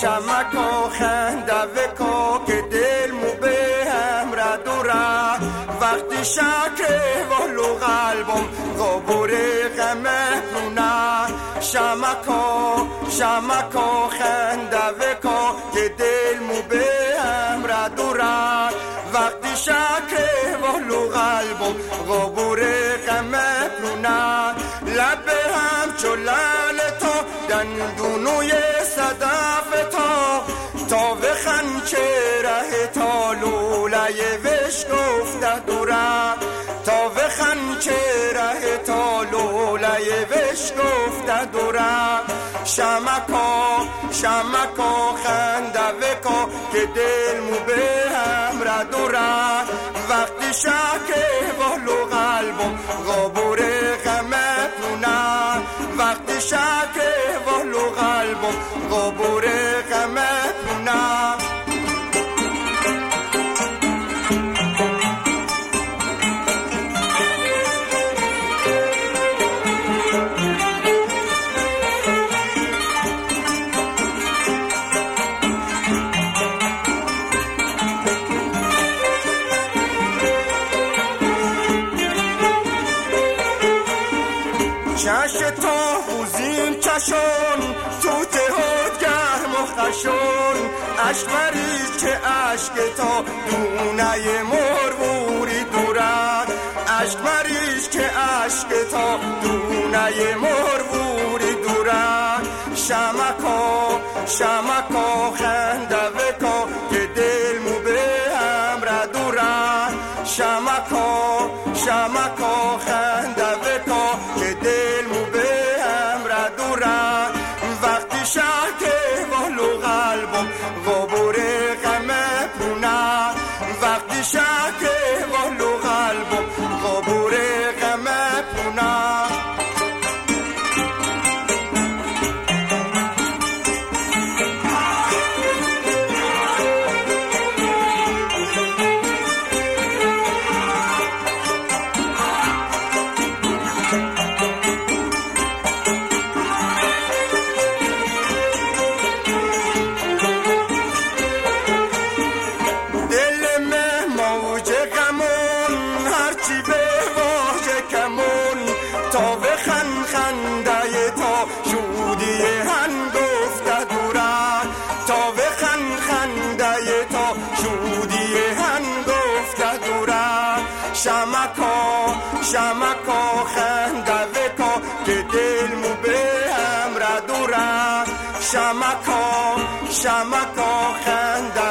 شمکو شمکو خنده وکو که دل مو به هم را. دورا وقتی شکر ولو قلبم قبور غمه پونا شمکو شمکو خنده وکو که دل مو به هم را. دورا وقتی شکر ولو قلبم قبور غمه پونا لب هم چلال تو دندونوی صدف تا. تا خنچه ره تا لولای وش گفته دورم تا خنچه ره تا لولای وش گفته دورم شمکا شمکا خنده وکا که دل مو به هم را دورم وقتی شکه بالو قلبم غابور وقتی شکه بالو قلبم غابور چش تو خوزین چشون تو تهود گرم و خشون عشق مریض که عشق تا دونه مروری دورد عشق مریض که عشق تا دونه مروری دورد شمکا شمکا خنده وکا که دل مو به هم را دورد شمکا شمکا وقتی شک والو خن خنده تا شودی هن گفته دوره تا به خن خنده تا شودی هن گفته دوره شمکا شمکا خنده وکا که دل مو به هم را دوره شمکا شمکا خنده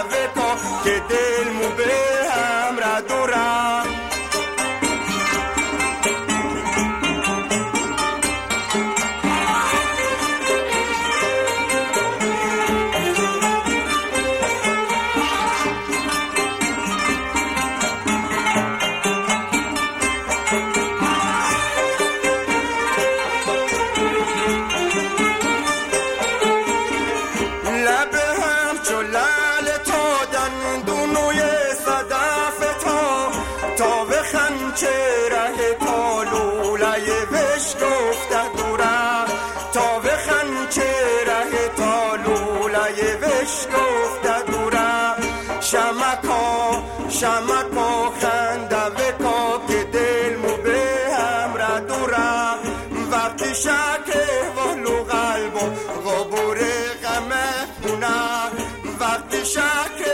خنچه ره تا لولای وش گفته دوره تا به خنچه ره تا لولای وش گفته دوره شمکا شمکا خنده وکا که دل مو به هم را دوره وقتی شکه والو قلبم غبور غمه پونه وقتی شکه